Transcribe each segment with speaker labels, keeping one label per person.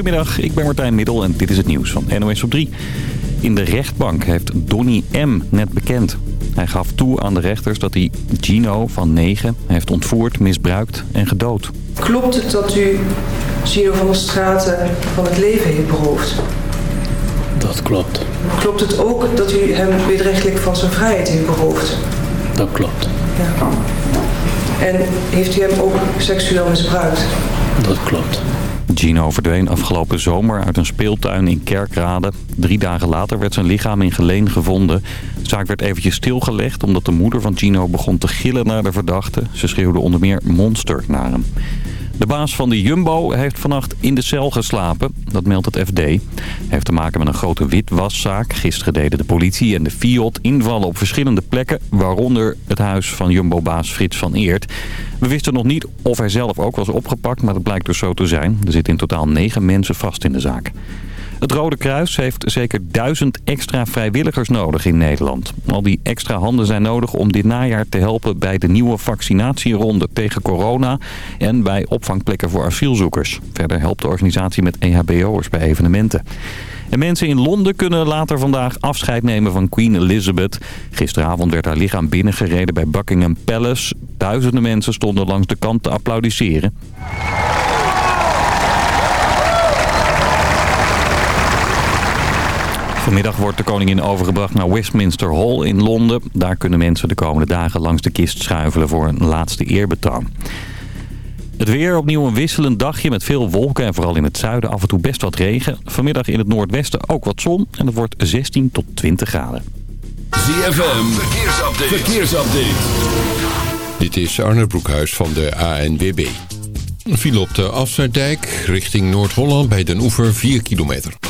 Speaker 1: Goedemiddag, ik ben Martijn Middel en dit is het nieuws van NOS op 3. In de rechtbank heeft Donny M. net bekend. Hij gaf toe aan de rechters dat hij Gino van 9 heeft ontvoerd, misbruikt en gedood.
Speaker 2: Klopt het dat u Gino van der Straten van het leven heeft beroofd?
Speaker 3: Dat klopt.
Speaker 2: Klopt het ook dat u hem wederrechtelijk van zijn vrijheid heeft beroofd?
Speaker 3: Dat klopt.
Speaker 2: Ja. En heeft u hem ook seksueel misbruikt?
Speaker 3: Dat klopt.
Speaker 1: Gino verdween afgelopen zomer uit een speeltuin in Kerkrade. Drie dagen later werd zijn lichaam in Geleen gevonden. De zaak werd eventjes stilgelegd omdat de moeder van Gino begon te gillen naar de verdachte. Ze schreeuwde onder meer monster naar hem. De baas van de Jumbo heeft vannacht in de cel geslapen. Dat meldt het FD. Heeft te maken met een grote witwaszaak. Gisteren deden de politie en de Fiat invallen op verschillende plekken. Waaronder het huis van Jumbo-baas Frits van Eert. We wisten nog niet of hij zelf ook was opgepakt, maar dat blijkt dus zo te zijn. Er zitten in totaal negen mensen vast in de zaak. Het Rode Kruis heeft zeker duizend extra vrijwilligers nodig in Nederland. Al die extra handen zijn nodig om dit najaar te helpen bij de nieuwe vaccinatieronde tegen corona en bij opvangplekken voor asielzoekers. Verder helpt de organisatie met EHBO'ers bij evenementen. En mensen in Londen kunnen later vandaag afscheid nemen van Queen Elizabeth. Gisteravond werd haar lichaam binnengereden bij Buckingham Palace. Duizenden mensen stonden langs de kant te applaudisseren. Vanmiddag wordt de koningin overgebracht naar Westminster Hall in Londen. Daar kunnen mensen de komende dagen langs de kist schuifelen voor een laatste eerbetoon. Het weer opnieuw een wisselend dagje met veel wolken en vooral in het zuiden af en toe best wat regen. Vanmiddag in het noordwesten ook wat zon en het wordt 16 tot 20 graden.
Speaker 4: ZFM, verkeersupdate. verkeersupdate.
Speaker 5: Dit is Arne Broekhuis van de ANWB. Een file op de Afsluitdijk richting Noord-Holland bij Den Oever 4 kilometer.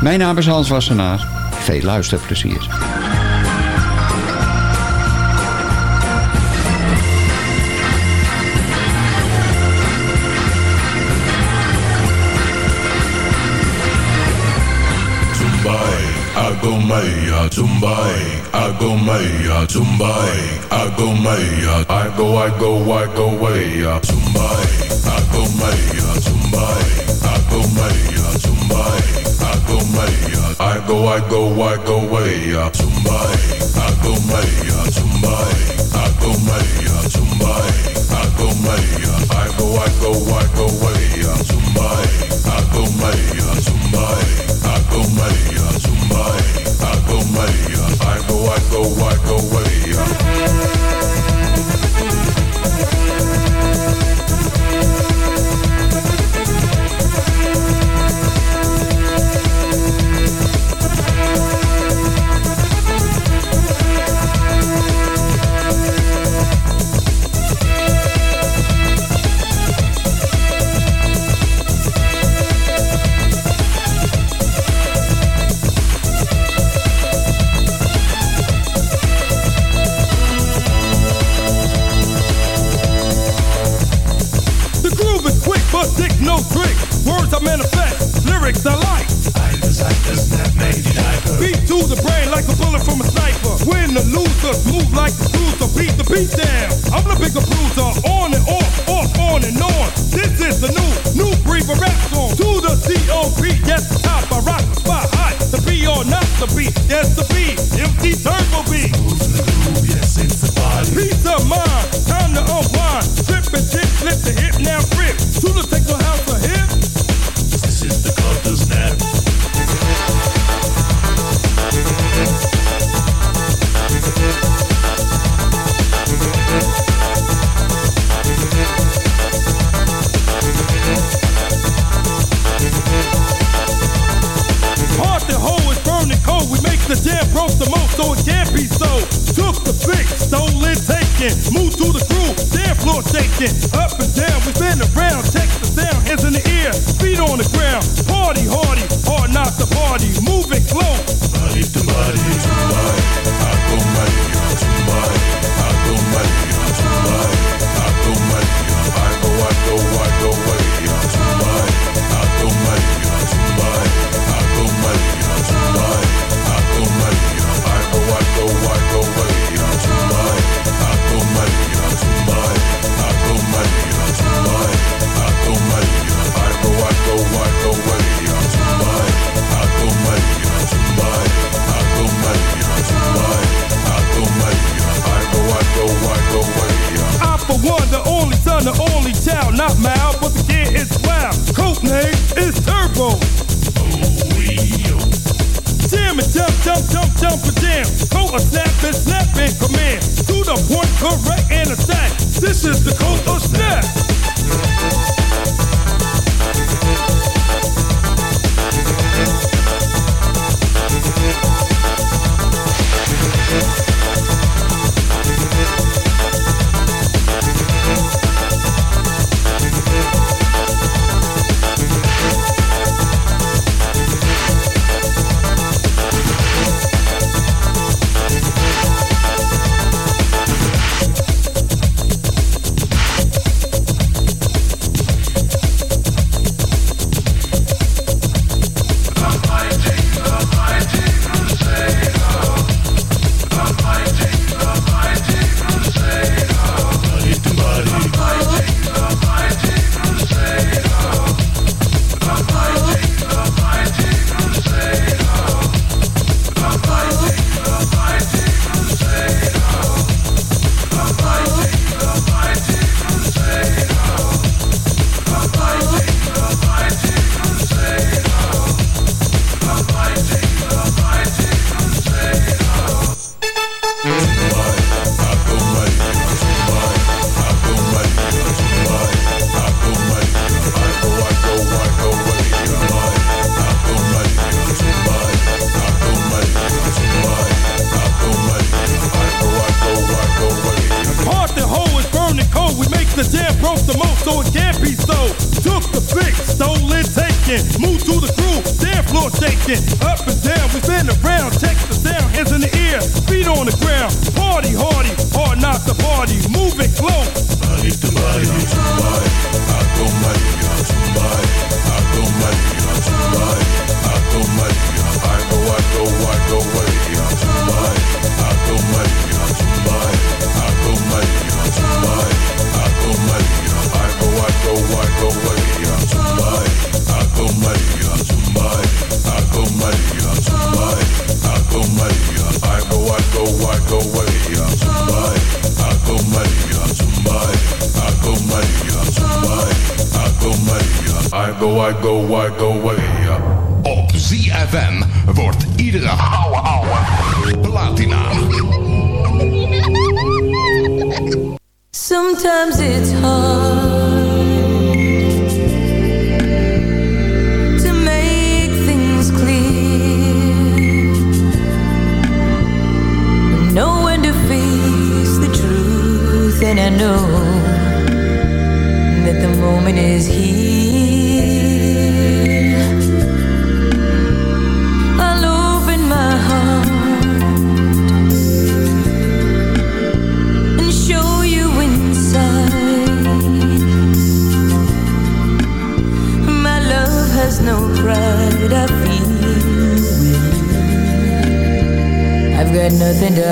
Speaker 6: mijn naam is Hans Wassenaar. Veel luisterplezier.
Speaker 7: Agomaya, Tumbai, Agomaya, Tumbai, Agomaya, I go, I go, I go, way, Tumbai, Agomaya, Tumbai, Agomaya, Tumbai, Agomaya, I go, I go, I go, way, Tumbai, Agomaya, Tumbai, Agomaya, Tumbai, Agomaya, I go, I go, I go, way, Tumbai,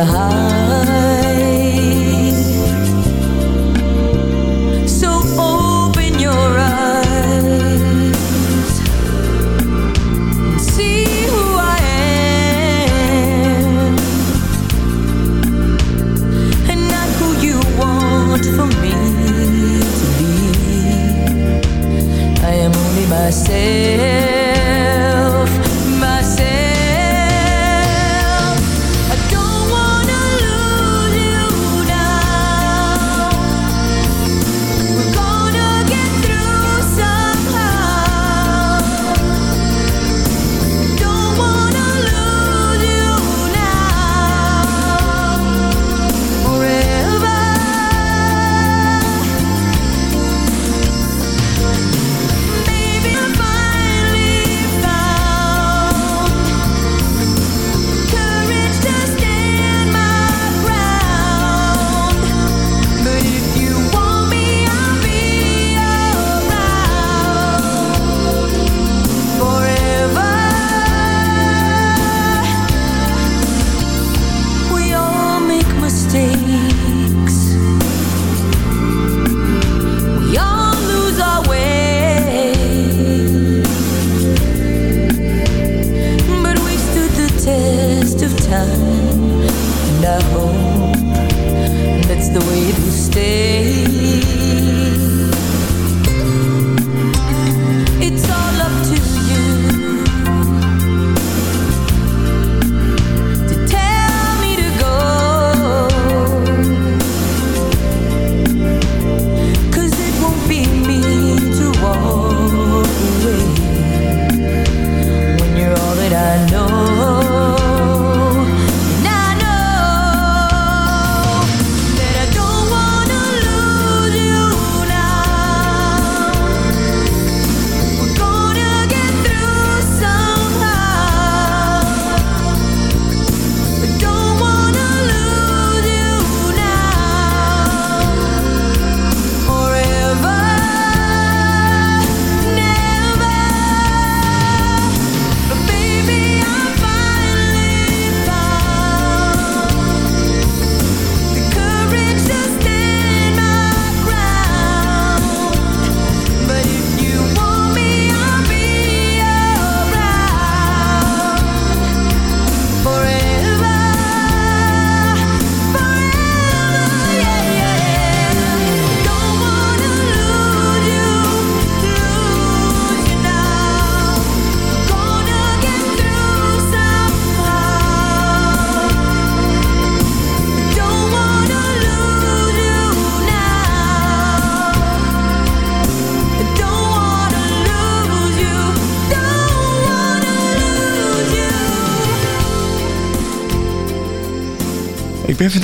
Speaker 8: high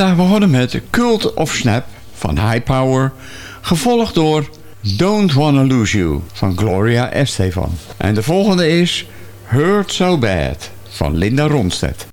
Speaker 8: vandaag begonnen met Cult of Snap van High Power. Gevolgd door Don't Wanna Lose You van Gloria Estefan. En de volgende is Hurt So Bad van Linda Ronstedt.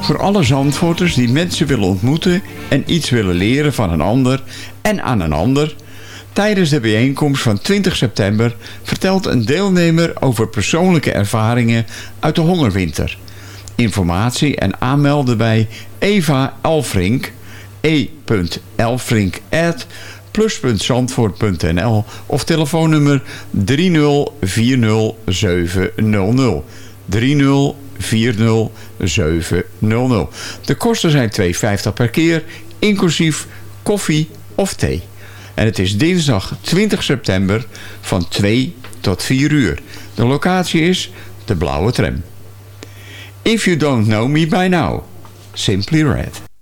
Speaker 8: Voor alle Zandvoorters die mensen willen ontmoeten en iets willen leren van een ander en aan een ander. Tijdens de bijeenkomst van 20 september vertelt een deelnemer over persoonlijke ervaringen uit de hongerwinter. Informatie en aanmelden bij Eva Elfrink, e.elfrink plus.zandvoort.nl of telefoonnummer 3040700. 3040700. De kosten zijn 2,50 per keer, inclusief koffie of thee. En het is dinsdag 20 september van 2 tot 4 uur. De locatie is de Blauwe Tram. If you don't know me by now, Simply Red.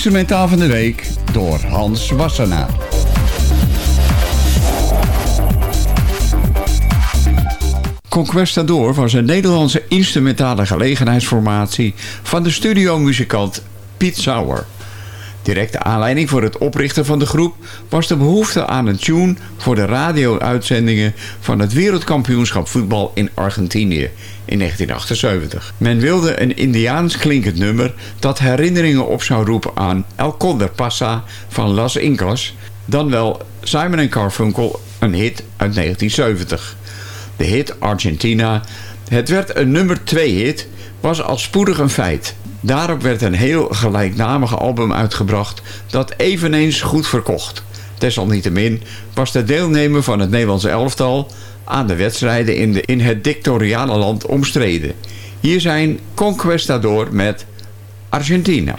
Speaker 6: Instrumentaal van de week door Hans Wassenaar. Conquestador was een Nederlandse instrumentale gelegenheidsformatie van de studiomuzikant Piet Sauer. Directe aanleiding voor het oprichten van de groep was de behoefte aan een tune voor de radio-uitzendingen van het wereldkampioenschap voetbal in Argentinië in 1978. Men wilde een Indiaans klinkend nummer dat herinneringen op zou roepen aan El Condor Pasa van Las Incas, dan wel Simon Carfunkel, een hit uit 1970. De hit Argentina, het werd een nummer 2 hit, was al spoedig een feit. Daarop werd een heel gelijknamige album uitgebracht dat eveneens goed verkocht. Desalniettemin was de deelnemer van het Nederlandse elftal aan de wedstrijden in, de, het dictatoriale land omstreden. Hier zijn Conquestador met. Argentina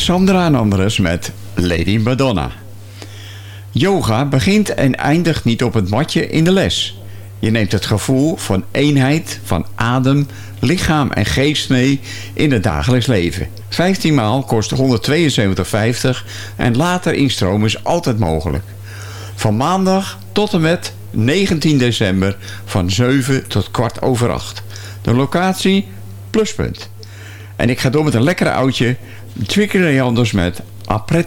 Speaker 6: Sandra en Andres met Lady Madonna. Yoga begint en eindigt niet op het matje in de les. Je neemt het gevoel van eenheid van adem, lichaam en geest mee in het dagelijks leven. 15 maal kost 172,50 en later instromen is altijd mogelijk. Van maandag tot en met 19 december van 7 tot kwart over 8. De locatie Pluspunt. En ik ga door met een lekkere oudje. Twickeray anders met Après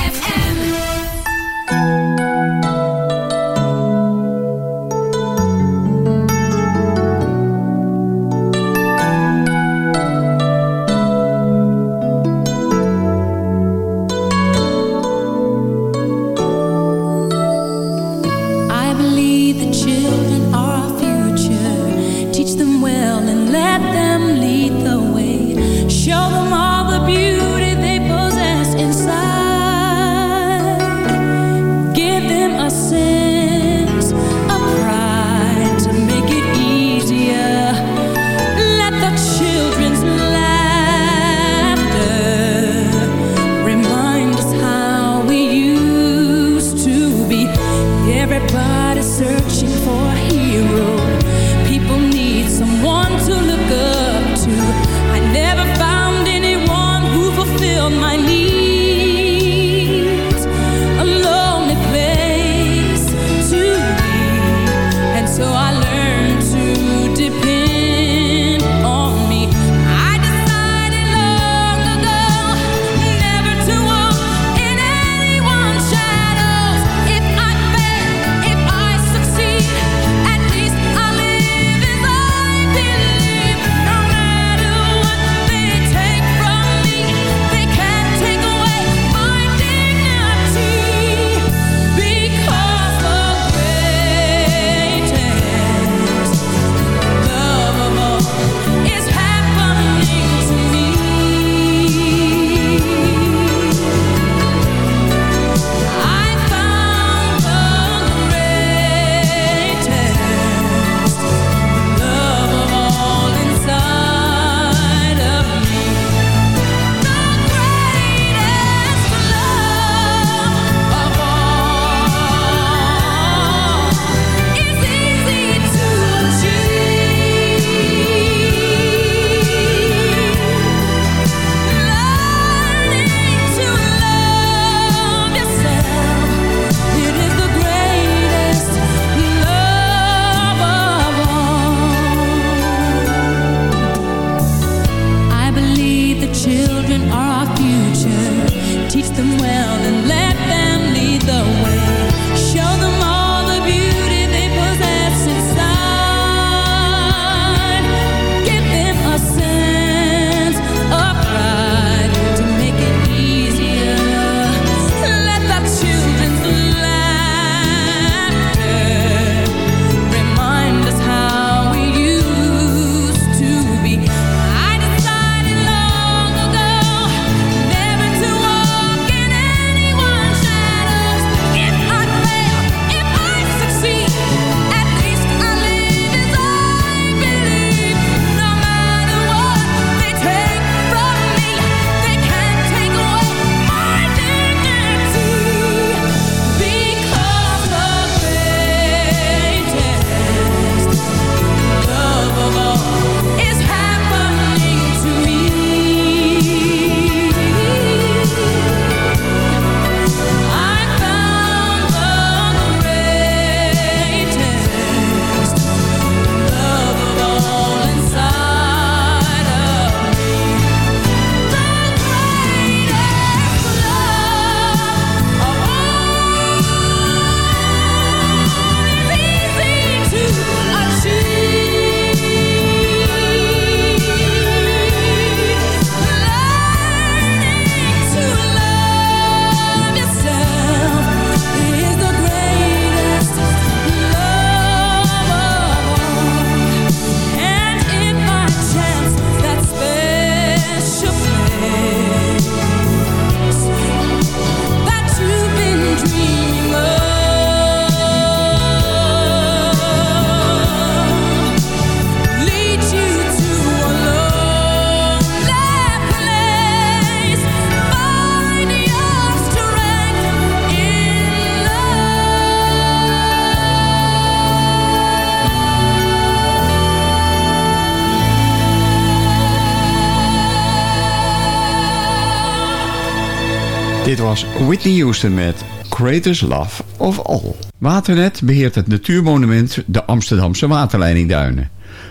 Speaker 9: Whitney Houston met Greatest Love of All. Waternet beheert het natuurmonument de Amsterdamse waterleidingduinen.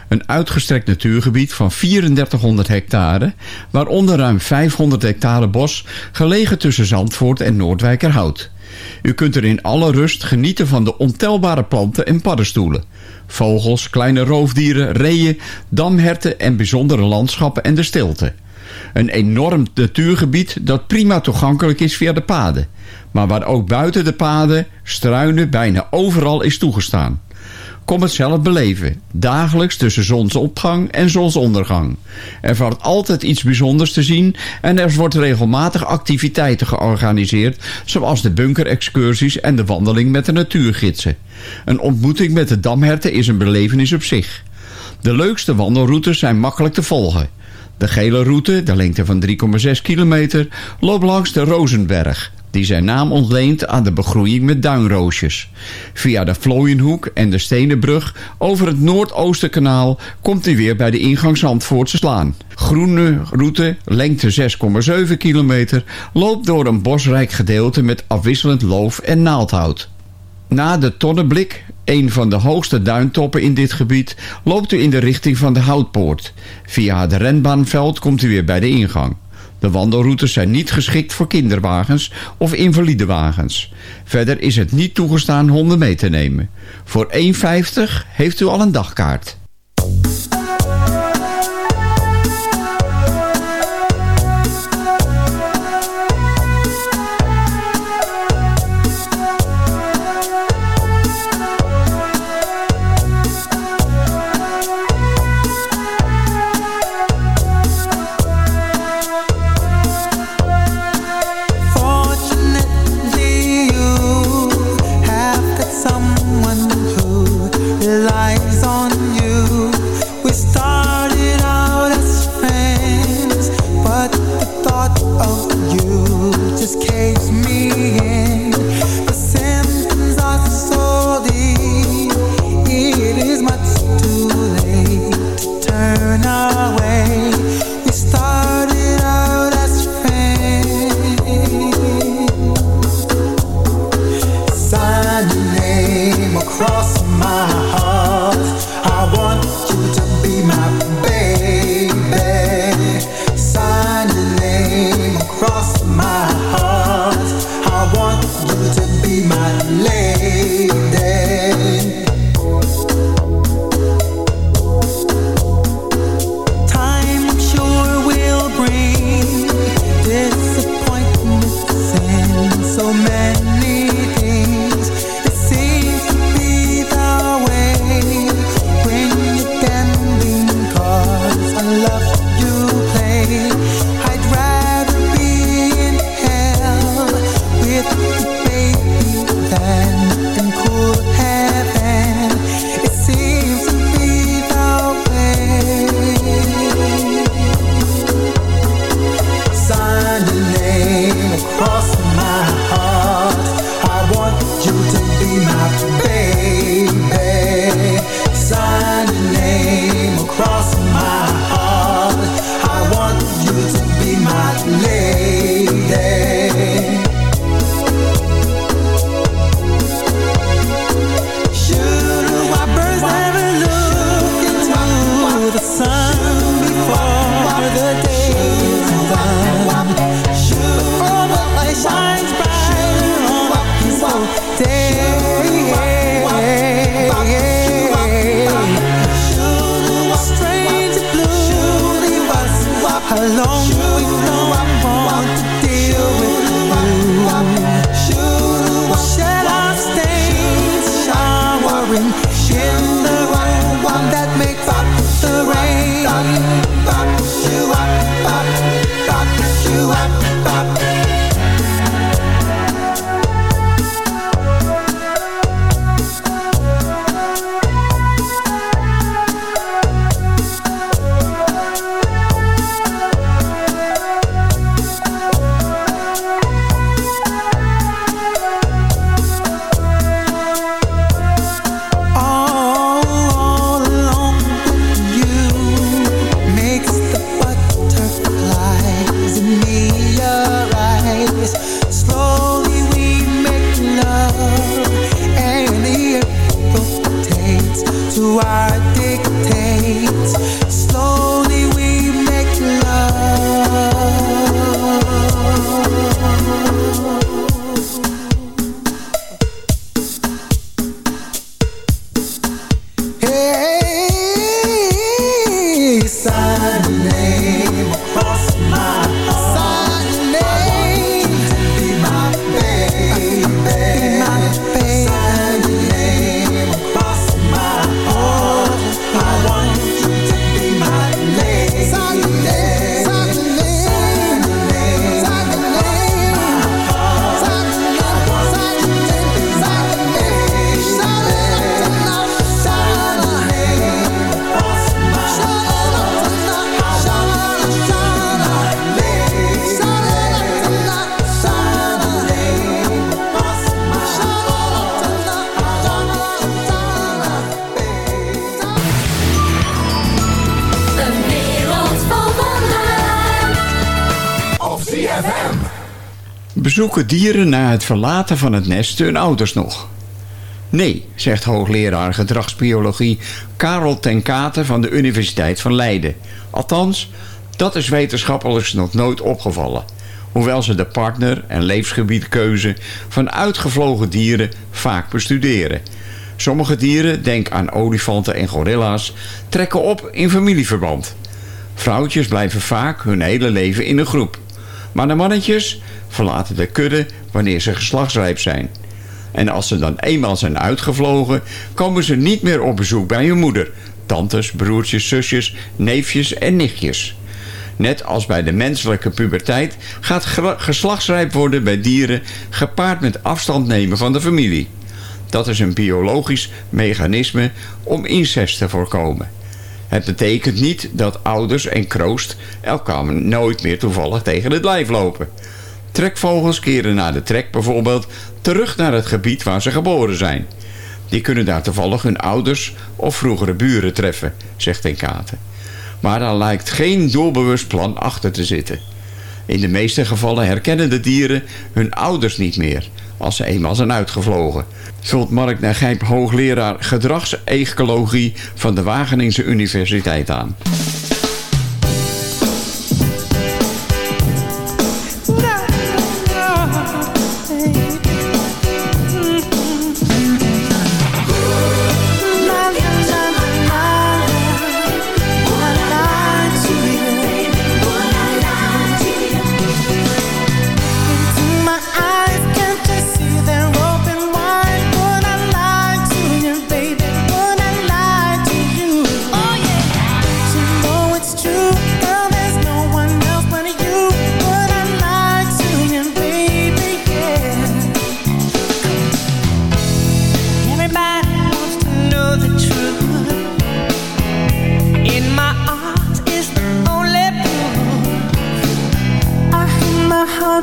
Speaker 9: Een uitgestrekt natuurgebied van 3400 hectare, waaronder ruim 500 hectare bos, gelegen tussen Zandvoort en Noordwijkerhout. U kunt er in alle rust genieten van de ontelbare planten en paddenstoelen. Vogels, kleine roofdieren, reeën, damherten en bijzondere landschappen en de stilte. Een enorm natuurgebied dat prima toegankelijk is via de paden. Maar waar ook buiten de paden struinen bijna overal is toegestaan. Kom het zelf beleven. Dagelijks tussen zonsopgang en zonsondergang. Er valt altijd iets bijzonders te zien en er wordt regelmatig activiteiten georganiseerd, zoals de bunkerexcursies en de wandeling met de natuurgidsen. Een ontmoeting met de damherten is een belevenis op zich. De leukste wandelroutes zijn makkelijk te volgen. De gele route, de lengte van 3,6 kilometer, loopt langs de Rozenberg, die zijn naam ontleent aan de begroeiing met duinroosjes. Via de Vlooienhoek en de Stenenbrug over het Noordoostenkanaal komt u weer bij de ingang Zandvoortse Slaan. Groene route, lengte 6,7 kilometer, loopt door een bosrijk gedeelte met afwisselend loof en naaldhout. Na de Tonneblik, een van de hoogste duintoppen in dit gebied, loopt u in de richting van de Houtpoort. Via het renbaanveld komt u weer bij de ingang. De wandelroutes zijn niet geschikt voor kinderwagens of invalidewagens. Verder is het niet toegestaan honden mee te nemen. Voor 1,50 heeft u al een dagkaart.
Speaker 6: Bezoeken dieren na het verlaten van het nest hun ouders nog? Nee, zegt hoogleraar gedragsbiologie Karel ten Kate van de Universiteit van Leiden. Althans, dat is wetenschappelijk nog nooit opgevallen. Hoewel ze de partner- en leefgebietkeuze van uitgevlogen dieren vaak bestuderen. Sommige dieren, denk aan olifanten en gorilla's, trekken op in familieverband. Vrouwtjes blijven vaak hun hele leven in een groep. Maar de mannetjes verlaten de kudde wanneer ze geslachtsrijp zijn. En als ze dan eenmaal zijn uitgevlogen, komen ze niet meer op bezoek bij hun moeder. Tantes, broertjes, zusjes, neefjes en nichtjes. Net als bij de menselijke puberteit gaat geslachtsrijp worden bij dieren gepaard met afstand nemen van de familie. Dat is een biologisch mechanisme om incest te voorkomen. Het betekent niet dat ouders en kroost elkaar nooit meer toevallig tegen het lijf lopen. Trekvogels keren na de trek bijvoorbeeld terug naar het gebied waar ze geboren zijn. Die kunnen daar toevallig hun ouders of vroegere buren treffen, zegt Ten Kate. Maar daar lijkt geen doelbewust plan achter te zitten. In de meeste gevallen herkennen de dieren hun ouders niet meer als ze eenmaal zijn uitgevlogen. Vult Mark Nagijp, hoogleraar gedragsecologie van de Wageningse Universiteit aan.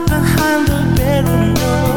Speaker 9: Behind the bedroom door.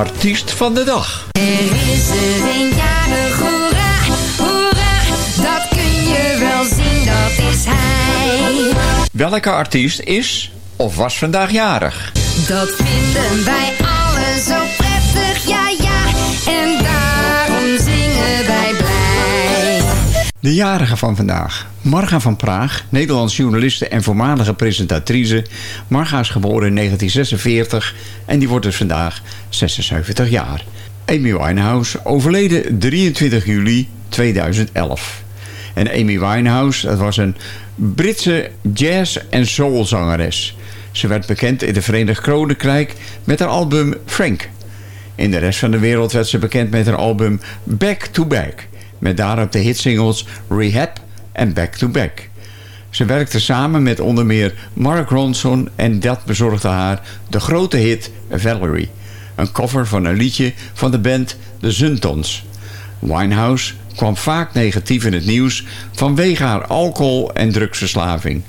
Speaker 6: artiest van de dag.
Speaker 10: Er is er een jarig, hoera, hoera, dat kun je wel zien, dat is hij.
Speaker 6: Welke artiest is of was vandaag jarig?
Speaker 10: Dat vinden wij
Speaker 6: De jarige van vandaag. Marga van Praag, Nederlands journaliste en voormalige presentatrice. Marga is geboren in 1946 en die wordt dus vandaag 76 jaar. Amy Winehouse overleden 23 juli 2011. En Amy Winehouse, dat was een Britse jazz- en soulzangeres. Ze werd bekend in de Verenigd Koninkrijk met haar album Frank. In de rest van de wereld werd ze bekend met haar album Back to Back. Met daarop de hitsingles Rehab en Back to Back. Ze werkte samen met onder meer Mark Ronson en dat bezorgde haar de grote hit Valerie. Een cover van een liedje van de band The Zuntons. Winehouse kwam vaak negatief in het nieuws vanwege haar alcohol- en drugsverslaving.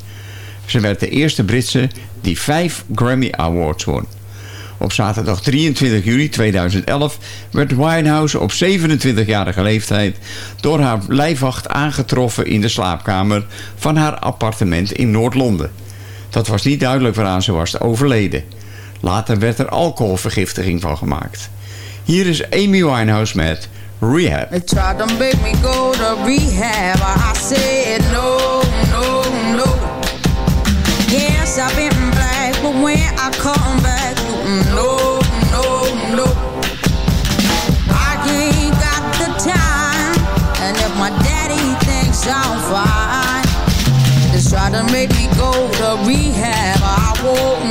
Speaker 6: Ze werd de eerste Britse die vijf Grammy Awards won. Op zaterdag 23 juli 2011 werd Winehouse op 27-jarige leeftijd door haar lijfwacht aangetroffen in de slaapkamer van haar appartement in Noord-Londen. Dat was niet duidelijk waaraan ze was overleden. Later werd er alcoholvergiftiging van gemaakt. Hier is Amy Winehouse met Rehab.
Speaker 11: I'm fine, just try to make me go to rehab. I won't